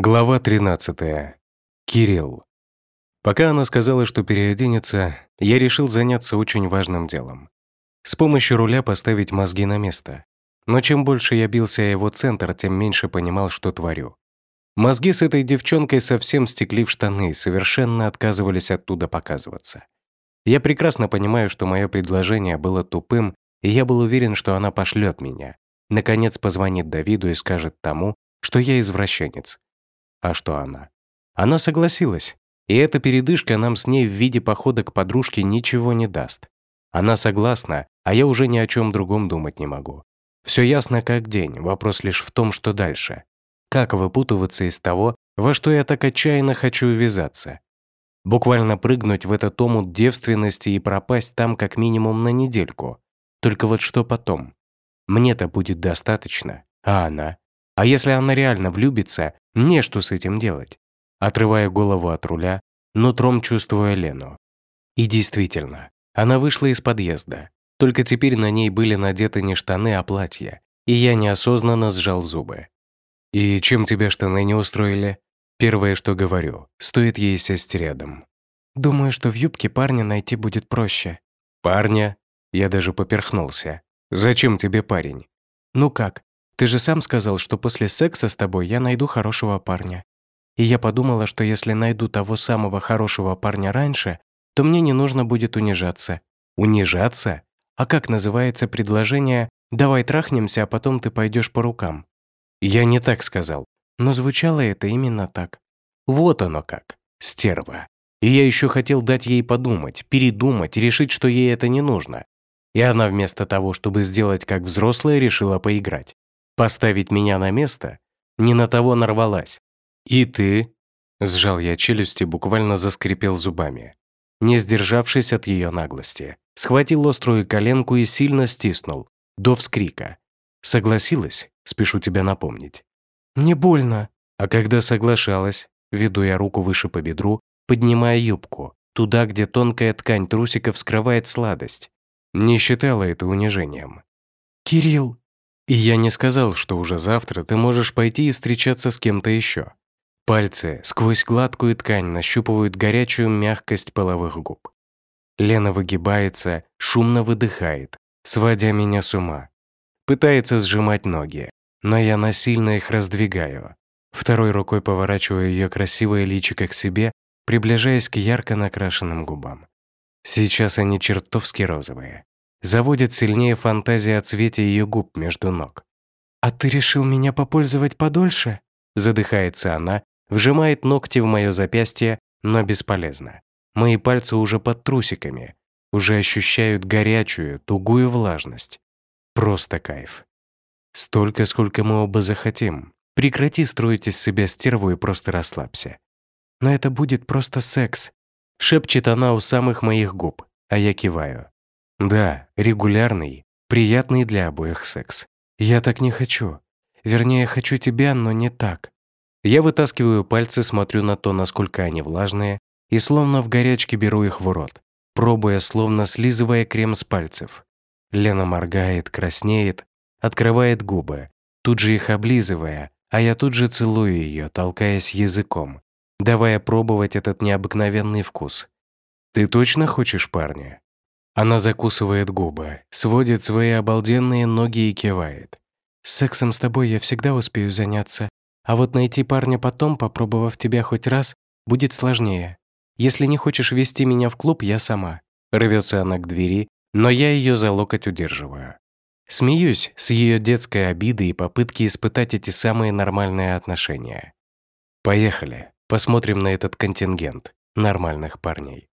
Глава 13. Кирилл. Пока она сказала, что переоденется, я решил заняться очень важным делом. С помощью руля поставить мозги на место. Но чем больше я бился о его центр, тем меньше понимал, что творю. Мозги с этой девчонкой совсем стекли в штаны и совершенно отказывались оттуда показываться. Я прекрасно понимаю, что мое предложение было тупым, и я был уверен, что она пошлет меня. Наконец позвонит Давиду и скажет тому, что я извращенец. А что она? Она согласилась, и эта передышка нам с ней в виде похода к подружке ничего не даст. Она согласна, а я уже ни о чем другом думать не могу. Все ясно как день, вопрос лишь в том, что дальше. Как выпутываться из того, во что я так отчаянно хочу ввязаться? Буквально прыгнуть в этот омут девственности и пропасть там как минимум на недельку. Только вот что потом? Мне-то будет достаточно, а она? А если она реально влюбится, мне что с этим делать? Отрывая голову от руля, нутром чувствуя Лену. И действительно, она вышла из подъезда. Только теперь на ней были надеты не штаны, а платье. И я неосознанно сжал зубы. «И чем тебя штаны не устроили?» Первое, что говорю, стоит ей сесть рядом. «Думаю, что в юбке парня найти будет проще». «Парня?» Я даже поперхнулся. «Зачем тебе парень?» «Ну как? Ты же сам сказал, что после секса с тобой я найду хорошего парня. И я подумала, что если найду того самого хорошего парня раньше, то мне не нужно будет унижаться. Унижаться? А как называется предложение «давай трахнемся, а потом ты пойдешь по рукам»? Я не так сказал. Но звучало это именно так. Вот оно как. Стерва. И я еще хотел дать ей подумать, передумать, решить, что ей это не нужно. И она вместо того, чтобы сделать как взрослая, решила поиграть поставить меня на место, не на того нарвалась. И ты, сжал я челюсти, буквально заскрипел зубами, не сдержавшись от ее наглости, схватил острую коленку и сильно стиснул, до вскрика. Согласилась, спешу тебя напомнить. Мне больно. А когда соглашалась, веду я руку выше по бедру, поднимая юбку, туда, где тонкая ткань трусиков скрывает сладость. Не считала это унижением. «Кирилл!» И я не сказал, что уже завтра ты можешь пойти и встречаться с кем-то еще. Пальцы сквозь гладкую ткань нащупывают горячую мягкость половых губ. Лена выгибается, шумно выдыхает, сводя меня с ума. Пытается сжимать ноги, но я насильно их раздвигаю. Второй рукой поворачиваю ее красивое личико к себе, приближаясь к ярко накрашенным губам. Сейчас они чертовски розовые заводит сильнее фантазия о цвете ее губ между ног. «А ты решил меня попользовать подольше?» Задыхается она, вжимает ногти в мое запястье, но бесполезно. Мои пальцы уже под трусиками, уже ощущают горячую, тугую влажность. Просто кайф. Столько, сколько мы оба захотим. Прекрати строить из себя стерву и просто расслабься. Но это будет просто секс. Шепчет она у самых моих губ, а я киваю. Да, регулярный, приятный для обоих секс. Я так не хочу. Вернее, хочу тебя, но не так. Я вытаскиваю пальцы, смотрю на то, насколько они влажные, и словно в горячке беру их в рот, пробуя, словно слизывая крем с пальцев. Лена моргает, краснеет, открывает губы, тут же их облизывая, а я тут же целую ее, толкаясь языком, давая пробовать этот необыкновенный вкус. «Ты точно хочешь парня?» Она закусывает губы, сводит свои обалденные ноги и кивает. «Сексом с тобой я всегда успею заняться, а вот найти парня потом, попробовав тебя хоть раз, будет сложнее. Если не хочешь вести меня в клуб, я сама». Рвется она к двери, но я ее за локоть удерживаю. Смеюсь с ее детской обидой и попытки испытать эти самые нормальные отношения. Поехали, посмотрим на этот контингент нормальных парней.